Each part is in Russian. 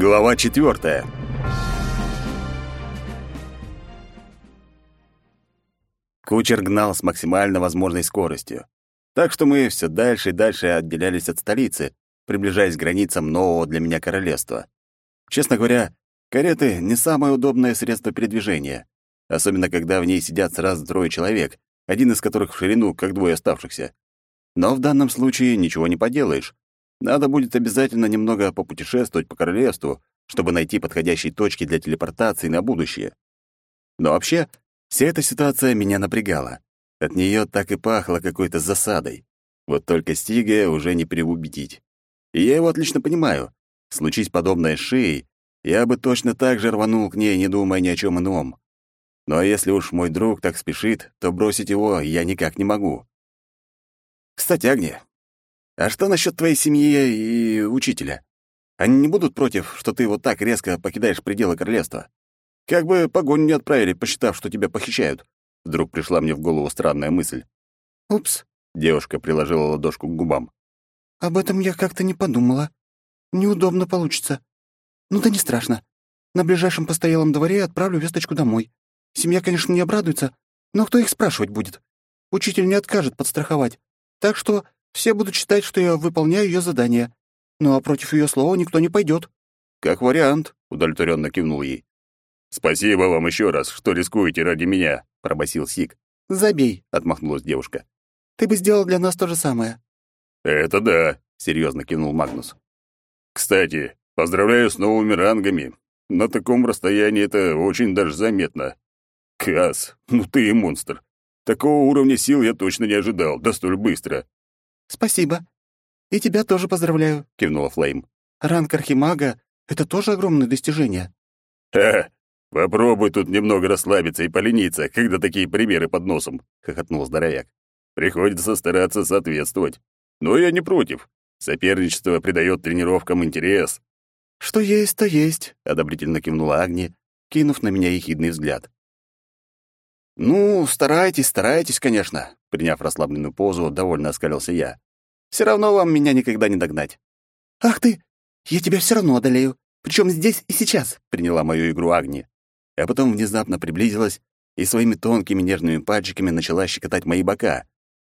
Глава четвертая. Кучер гнал с максимально возможной скоростью. Так что мы все дальше и дальше отделялись от столицы, приближаясь к границам нового для меня королевства. Честно говоря, кареты — не самое удобное средство передвижения, особенно когда в ней сидят сразу трое человек, один из которых в ширину, как двое оставшихся. Но в данном случае ничего не поделаешь. Надо будет обязательно немного попутешествовать по королевству, чтобы найти подходящие точки для телепортации на будущее. Но вообще, вся эта ситуация меня напрягала. От нее так и пахло какой-то засадой. Вот только Стига уже не переубедить. И я его отлично понимаю. Случись подобное с шеей, я бы точно так же рванул к ней, не думая ни о чем ином. Но если уж мой друг так спешит, то бросить его я никак не могу. Кстати, Агния, а что насчет твоей семьи и учителя? Они не будут против, что ты вот так резко покидаешь пределы королевства? Как бы погоню не отправили, посчитав, что тебя похищают. Вдруг пришла мне в голову странная мысль. «Упс», — девушка приложила ладошку к губам. «Об этом я как-то не подумала. Неудобно получится. Ну да не страшно. На ближайшем постоялом дворе отправлю весточку домой. Семья, конечно, не обрадуется, но кто их спрашивать будет? Учитель не откажет подстраховать. Так что все будут считать, что я выполняю ее задание. Ну а против ее слова никто не пойдет. Как вариант, удовлетворенно кивнул ей. Спасибо вам еще раз, что рискуете ради меня, пробасил Сик. Забей, отмахнулась девушка. Ты бы сделал для нас то же самое. Это да, серьезно кивнул Магнус. Кстати, поздравляю с новыми рангами. На таком расстоянии это очень даже заметно. Кас, ну ты и монстр. Такого уровня сил я точно не ожидал, да столь быстро. «Спасибо. И тебя тоже поздравляю», — кивнула Флейм. «Ранг Архимага — это тоже огромное достижение». «Ха! Попробуй тут немного расслабиться и полениться, когда такие примеры под носом», — хохотнул здоровяк. «Приходится стараться соответствовать. Но я не против. Соперничество придает тренировкам интерес». «Что есть, то есть», — одобрительно кивнула Агни, кинув на меня ехидный взгляд. «Ну, старайтесь, старайтесь, конечно», — приняв расслабленную позу, довольно оскалился я. «Все равно вам меня никогда не догнать». «Ах ты! Я тебя все равно одолею, причем здесь и сейчас», — приняла мою игру Агни. А потом внезапно приблизилась и своими тонкими нежными пальчиками начала щекотать мои бока.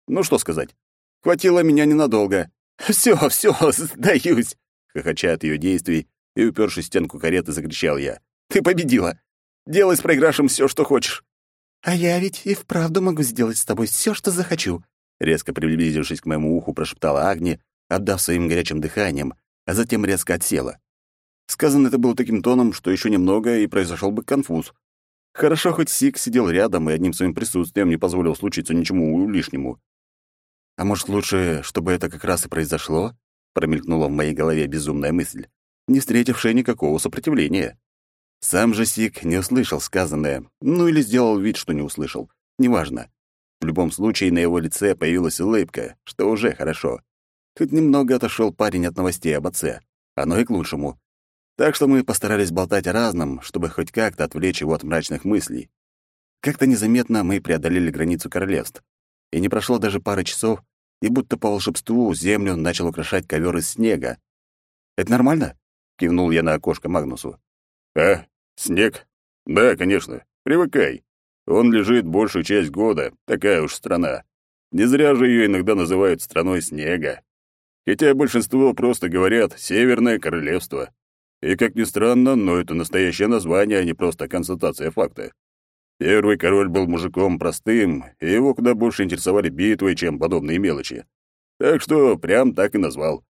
Ну, что сказать, хватило меня ненадолго. «Все, все, сдаюсь!» Хохоча от ее действий и упершись в стенку кареты, закричал я. «Ты победила! Делай с проигравшим все, что хочешь!» «А я ведь и вправду могу сделать с тобой все, что захочу», резко приблизившись к моему уху, прошептала Агни, отдав своим горячим дыханием, а затем резко отсела. Сказано это было таким тоном, что еще немного, и произошел бы конфуз. Хорошо, хоть Сик сидел рядом и одним своим присутствием не позволил случиться ничему лишнему. «А может, лучше, чтобы это как раз и произошло?» промелькнула в моей голове безумная мысль, не встретившая никакого сопротивления. Сам же Сик не услышал сказанное, ну или сделал вид, что не услышал. Неважно. В любом случае на его лице появилась улыбка, что уже хорошо. Хоть немного отошел парень от новостей об отце. Оно и к лучшему. Так что мы постарались болтать о разном, чтобы хоть как-то отвлечь его от мрачных мыслей. Как-то незаметно мы преодолели границу королевств. И не прошло даже пары часов, и будто по волшебству землю начал украшать ковер из снега. «Это нормально?» — кивнул я на окошко Магнусу. «А, Снег? Да, конечно. Привыкай. Он лежит большую часть года, такая уж страна. Не зря же ее иногда называют страной снега. Хотя большинство просто говорят «Северное королевство». И, как ни странно, но это настоящее название, а не просто констатация факта. Первый король был мужиком простым, и его куда больше интересовали битвы, чем подобные мелочи. Так что прям так и назвал.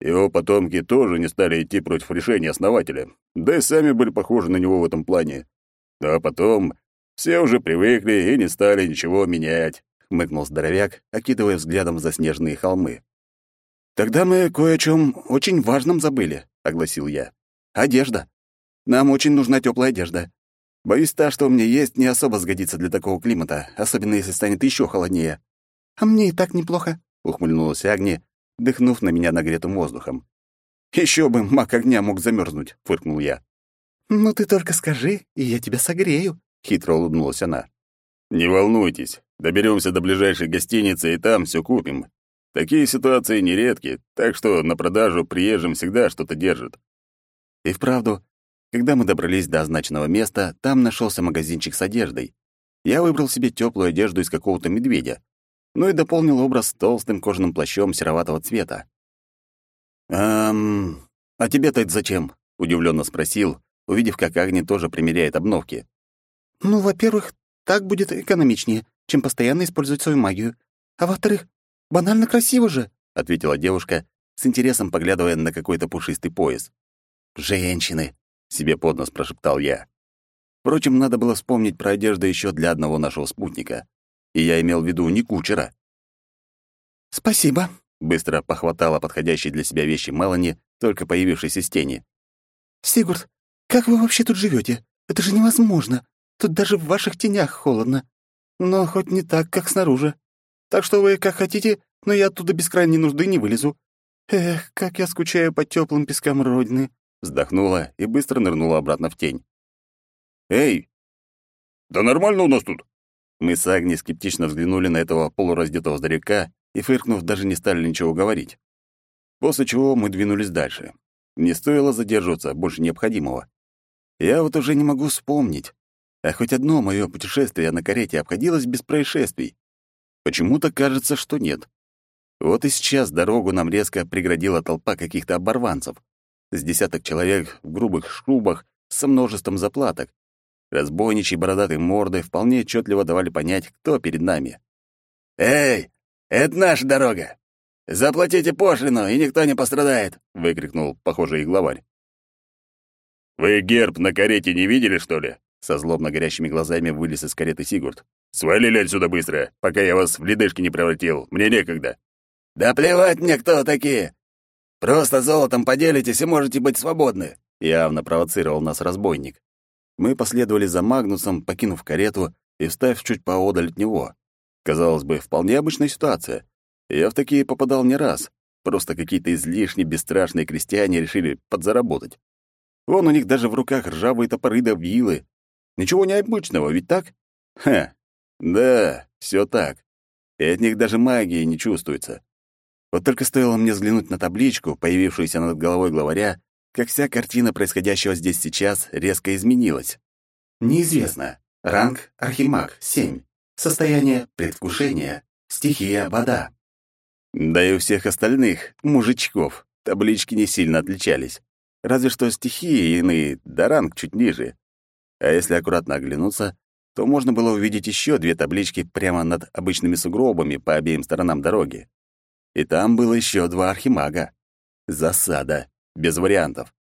Его потомки тоже не стали идти против решения основателя, да и сами были похожи на него в этом плане. А потом все уже привыкли и не стали ничего менять, — хмыкнул здоровяк, окидывая взглядом заснеженные холмы. «Тогда мы кое о чем очень важном забыли», — огласил я. «Одежда. Нам очень нужна теплая одежда. Боюсь, та, что у меня есть, не особо сгодится для такого климата, особенно если станет еще холоднее». «А мне и так неплохо», — ухмыльнулась Агни, дыхнув на меня нагретым воздухом. Еще бы маг огня мог замерзнуть, фыркнул я. «Ну ты только скажи, и я тебя согрею», — хитро улыбнулась она. «Не волнуйтесь, доберемся до ближайшей гостиницы и там все купим. Такие ситуации нередки, так что на продажу приезжим всегда что-то держат». И вправду, когда мы добрались до означенного места, там нашелся магазинчик с одеждой. Я выбрал себе теплую одежду из какого-то медведя, ну и дополнил образ толстым кожаным плащом сероватого цвета. «Эм, а тебе-то это зачем?» — удивленно спросил, увидев, как Агни тоже примеряет обновки. «Ну, во-первых, так будет экономичнее, чем постоянно использовать свою магию. А во-вторых, банально красиво же», — ответила девушка, с интересом поглядывая на какой-то пушистый пояс. «Женщины!» — себе под нос прошептал я. Впрочем, надо было вспомнить про одежду еще для одного нашего спутника. И я имел в виду не кучера. «Спасибо», — быстро похватала подходящие для себя вещи Мелани, только появившейся из тени. «Сигурд, как вы вообще тут живете? Это же невозможно. Тут даже в ваших тенях холодно. Но хоть не так, как снаружи. Так что вы как хотите, но я оттуда без крайней нужды не вылезу. Эх, как я скучаю по теплым пескам Родины!» Вздохнула и быстро нырнула обратно в тень. «Эй! Да нормально у нас тут!» Мы с Агни скептично взглянули на этого полураздетого старика и, фыркнув, даже не стали ничего говорить. После чего мы двинулись дальше. Не стоило задерживаться больше необходимого. Я вот уже не могу вспомнить. А хоть одно мое путешествие на карете обходилось без происшествий. Почему-то кажется, что нет. Вот и сейчас дорогу нам резко преградила толпа каких-то оборванцев. С десяток человек в грубых шубах со множеством заплаток. Разбойничьи бородатые морды вполне отчетливо давали понять, кто перед нами. «Эй, это наша дорога! Заплатите пошлину, и никто не пострадает!» — выкрикнул похожий главарь. «Вы герб на карете не видели, что ли?» Со злобно горящими глазами вылез из кареты Сигурд. «Свалили отсюда быстро, пока я вас в ледышки не превратил. Мне некогда». «Да плевать мне, кто такие! Просто золотом поделитесь и можете быть свободны!» Явно провоцировал нас разбойник. Мы последовали за Магнусом, покинув карету и встав чуть поодаль от него. Казалось бы, вполне обычная ситуация. Я в такие попадал не раз. Просто какие-то излишне бесстрашные крестьяне решили подзаработать. Вон у них даже в руках ржавые топоры да вилы. Ничего необычного, ведь так? Ха, да, все так. И от них даже магии не чувствуется. Вот только стоило мне взглянуть на табличку, появившуюся над головой главаря, как вся картина происходящего здесь сейчас резко изменилась. Неизвестно. Ранг Архимаг 7. Состояние предвкушения. Стихия вода. Да и у всех остальных, мужичков, таблички не сильно отличались. Разве что стихии иные, да ранг чуть ниже. А если аккуратно оглянуться, то можно было увидеть еще две таблички прямо над обычными сугробами по обеим сторонам дороги. И там было еще два архимага. Засада. Без вариантов.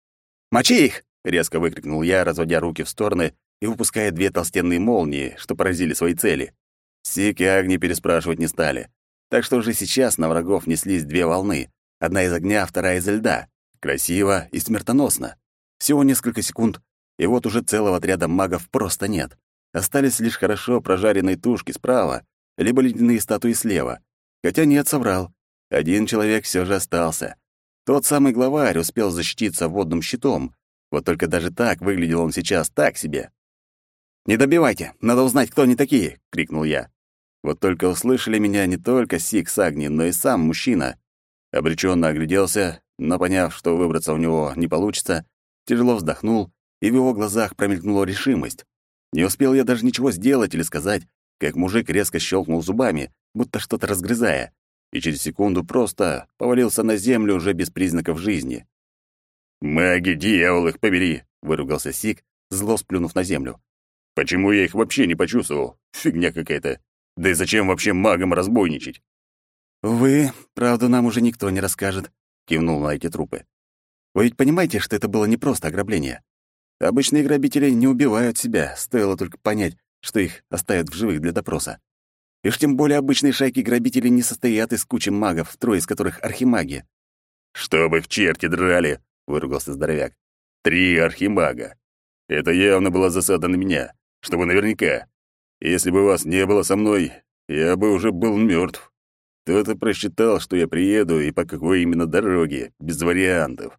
«Мочи их!» — резко выкрикнул я, разводя руки в стороны и выпуская две толстенные молнии, что поразили свои цели. Сик и Агни переспрашивать не стали. Так что уже сейчас на врагов неслись две волны. Одна из огня, вторая из льда. Красиво и смертоносно. Всего несколько секунд, и вот уже целого отряда магов просто нет. Остались лишь хорошо прожаренные тушки справа, либо ледяные статуи слева. Хотя нет, соврал. Один человек все же остался. Тот самый главарь успел защититься водным щитом, вот только даже так выглядел он сейчас так себе. «Не добивайте, надо узнать, кто они такие!» — крикнул я. Вот только услышали меня не только Сик Сагни, но и сам мужчина. Обреченно огляделся, но, поняв, что выбраться у него не получится, тяжело вздохнул, и в его глазах промелькнула решимость. Не успел я даже ничего сделать или сказать, как мужик резко щелкнул зубами, будто что-то разгрызая и через секунду просто повалился на землю уже без признаков жизни. «Маги, дьявол их побери!» — выругался Сик, зло сплюнув на землю. «Почему я их вообще не почувствовал? Фигня какая-то. Да и зачем вообще магам разбойничать?» «Вы, правда, нам уже никто не расскажет», — кивнул на эти трупы. «Вы ведь понимаете, что это было не просто ограбление? Обычные грабители не убивают себя, стоило только понять, что их оставят в живых для допроса. И уж тем более обычные шайки грабителей не состоят из кучи магов, трое из которых архимаги. «Чтобы в черти драли!» — выругался здоровяк. «Три архимага. Это явно была засада на меня, чтобы наверняка. Если бы вас не было со мной, я бы уже был мертв. Кто-то просчитал, что я приеду и по какой именно дороге, без вариантов.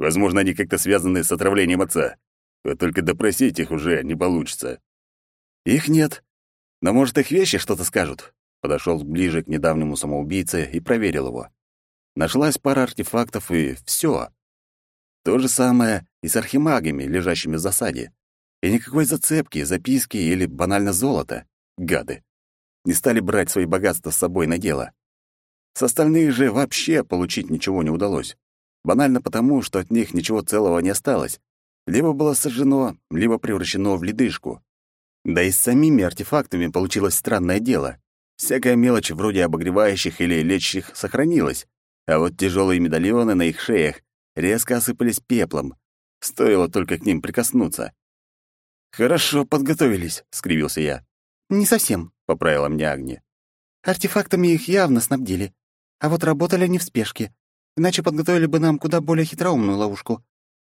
Возможно, они как-то связаны с отравлением отца. Вот только допросить их уже не получится». «Их нет», но, может, их вещи что-то скажут?» Подошел ближе к недавнему самоубийце и проверил его. Нашлась пара артефактов, и все. То же самое и с архимагами, лежащими в засаде. И никакой зацепки, записки или банально золота. Гады. Не стали брать свои богатства с собой на дело. С остальных же вообще получить ничего не удалось. Банально потому, что от них ничего целого не осталось. Либо было сожжено, либо превращено в ледышку. Да и с самими артефактами получилось странное дело. Всякая мелочь вроде обогревающих или лечащих сохранилась, а вот тяжелые медальоны на их шеях резко осыпались пеплом. Стоило только к ним прикоснуться. «Хорошо подготовились», — скривился я. «Не совсем», — поправила мне Агни. «Артефактами их явно снабдили. А вот работали они в спешке, иначе подготовили бы нам куда более хитроумную ловушку.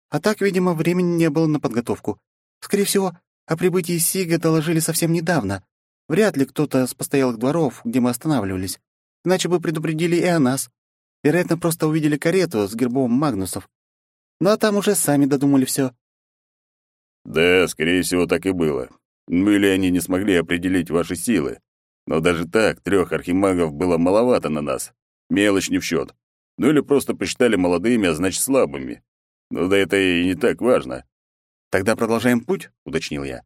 А так, видимо, времени не было на подготовку. Скорее всего, о прибытии Сига доложили совсем недавно. Вряд ли кто-то с постоялых дворов, где мы останавливались. Иначе бы предупредили и о нас. Вероятно, просто увидели карету с гербом Магнусов. Ну а там уже сами додумали все. Да, скорее всего, так и было. Или они не смогли определить ваши силы. Но даже так, трех архимагов было маловато на нас. Мелочь не в счет. Ну или просто посчитали молодыми, а значит слабыми. Но да это и не так важно. Тогда продолжаем путь, уточнил я.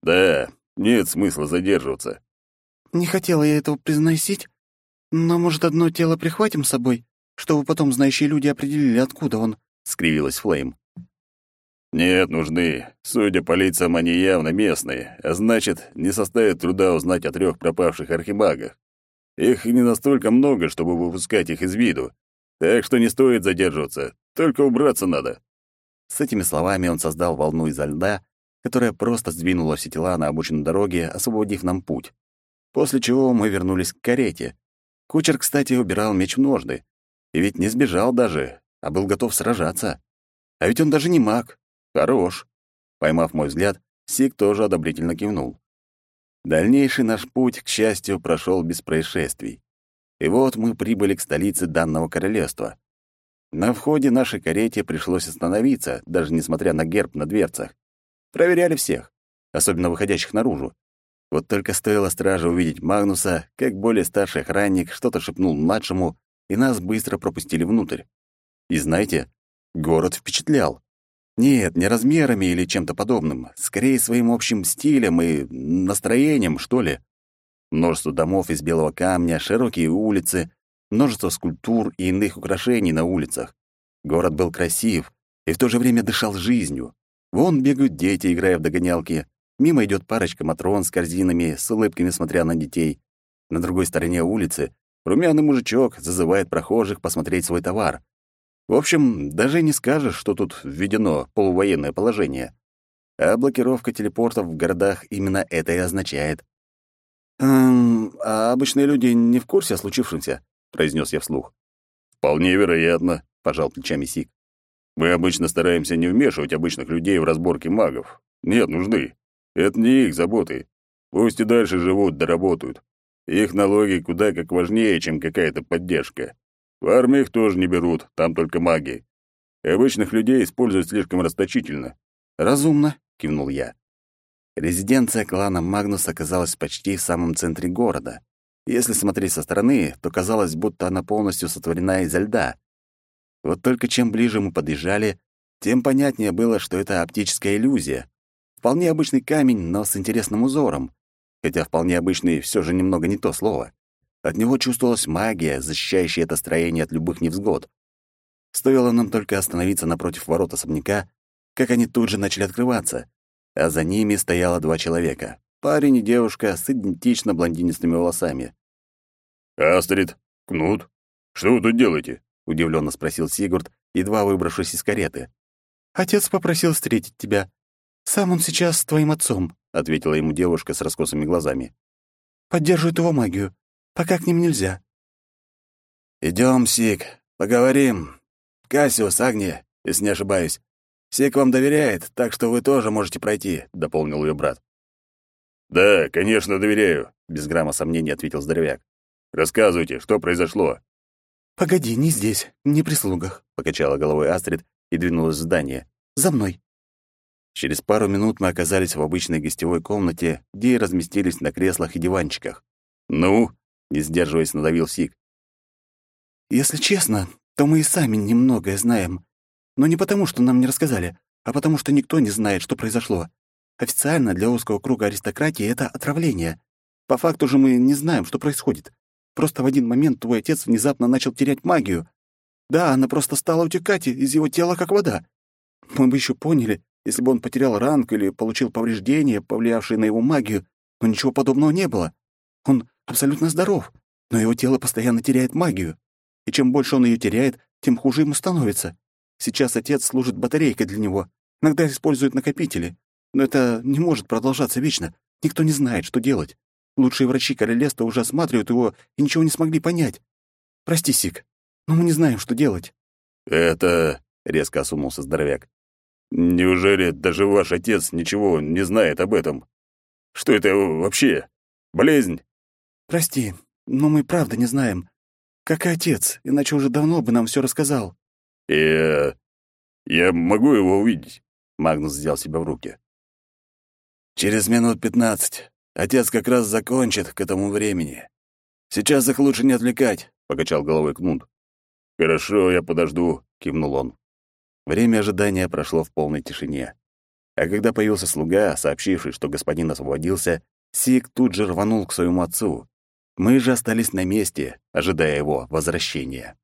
Да, нет смысла задерживаться. Не хотела я этого произносить, но, может, одно тело прихватим с собой, чтобы потом знающие люди определили, откуда он, скривилась Флейм. Нет, нужны. Судя по лицам, они явно местные, а значит, не составит труда узнать о трех пропавших архимагах. Их не настолько много, чтобы выпускать их из виду. Так что не стоит задерживаться, только убраться надо». С этими словами он создал волну изо льда, которая просто сдвинула все тела на обочину дороги, освободив нам путь. После чего мы вернулись к карете. Кучер, кстати, убирал меч в ножны. И ведь не сбежал даже, а был готов сражаться. А ведь он даже не маг. Хорош. Поймав мой взгляд, Сик тоже одобрительно кивнул. Дальнейший наш путь, к счастью, прошел без происшествий. И вот мы прибыли к столице данного королевства. На входе нашей карете пришлось остановиться, даже несмотря на герб на дверцах. Проверяли всех, особенно выходящих наружу. Вот только стоило страже увидеть Магнуса, как более старший охранник что-то шепнул младшему, и нас быстро пропустили внутрь. И знаете, город впечатлял. Нет, не размерами или чем-то подобным, скорее своим общим стилем и настроением, что ли. Множество домов из белого камня, широкие улицы, множество скульптур и иных украшений на улицах. Город был красив и в то же время дышал жизнью. Вон бегают дети, играя в догонялки. Мимо идет парочка матрон с корзинами, с улыбками смотря на детей. На другой стороне улицы румяный мужичок зазывает прохожих посмотреть свой товар. В общем, даже не скажешь, что тут введено полувоенное положение. А блокировка телепортов в городах именно это и означает. «Эм, а обычные люди не в курсе о случившемся?» — произнес я вслух. «Вполне вероятно», — пожал плечами Сик. «Мы обычно стараемся не вмешивать обычных людей в разборки магов. Нет нужды. Это не их заботы. Пусть и дальше живут да работают. Их налоги куда как важнее, чем какая-то поддержка. В армии их тоже не берут, там только маги. обычных людей используют слишком расточительно. «Разумно», — кивнул я. Резиденция клана Магнус оказалась почти в самом центре города. Если смотреть со стороны, то казалось, будто она полностью сотворена изо льда. Вот только чем ближе мы подъезжали, тем понятнее было, что это оптическая иллюзия. Вполне обычный камень, но с интересным узором. Хотя вполне обычный все же немного не то слово. От него чувствовалась магия, защищающая это строение от любых невзгод. Стоило нам только остановиться напротив ворот особняка, как они тут же начали открываться, а за ними стояло два человека — парень и девушка с идентично блондинистыми волосами. «Астрид, Кнут, что вы тут делаете?» — удивленно спросил Сигурд, едва выбравшись из кареты. «Отец попросил встретить тебя. Сам он сейчас с твоим отцом», — ответила ему девушка с раскосыми глазами. «Поддерживает его магию. Пока к ним нельзя». Идем, Сик, поговорим. Кассиус, Агния, если не ошибаюсь. Сик вам доверяет, так что вы тоже можете пройти», — дополнил ее брат. «Да, конечно, доверяю», — без грамма сомнений ответил здоровяк. «Рассказывайте, что произошло?» «Погоди, не здесь, не прислугах», — покачала головой Астрид и двинулась в здание. «За мной». Через пару минут мы оказались в обычной гостевой комнате, где и разместились на креслах и диванчиках. «Ну?» не сдерживаясь, надавил Сик. «Если честно, то мы и сами немногое знаем. Но не потому, что нам не рассказали, а потому что никто не знает, что произошло. Официально для узкого круга аристократии это отравление. По факту же мы не знаем, что происходит. Просто в один момент твой отец внезапно начал терять магию. Да, она просто стала утекать из его тела, как вода. Мы бы еще поняли, если бы он потерял ранг или получил повреждения, повлиявшие на его магию, но ничего подобного не было. Он абсолютно здоров, но его тело постоянно теряет магию. И чем больше он ее теряет, тем хуже ему становится. Сейчас отец служит батарейкой для него, иногда использует накопители. Но это не может продолжаться вечно. Никто не знает, что делать. Лучшие врачи королевства уже осматривают его и ничего не смогли понять. Прости, Сик, но мы не знаем, что делать. «Это...» — резко осунулся здоровяк. «Неужели даже ваш отец ничего не знает об этом? Что это вообще? Болезнь?» «Прости, но мы правда не знаем. Как и отец, иначе уже давно бы нам все рассказал». «Я... я могу его увидеть?» Магнус взял себя в руки. «Через минут пятнадцать. Отец как раз закончит к этому времени. Сейчас их лучше не отвлекать», — покачал головой Кнут. «Хорошо, я подожду», — кивнул он. Время ожидания прошло в полной тишине. А когда появился слуга, сообщивший, что господин освободился, Сик тут же рванул к своему отцу. Мы же остались на месте, ожидая его возвращения.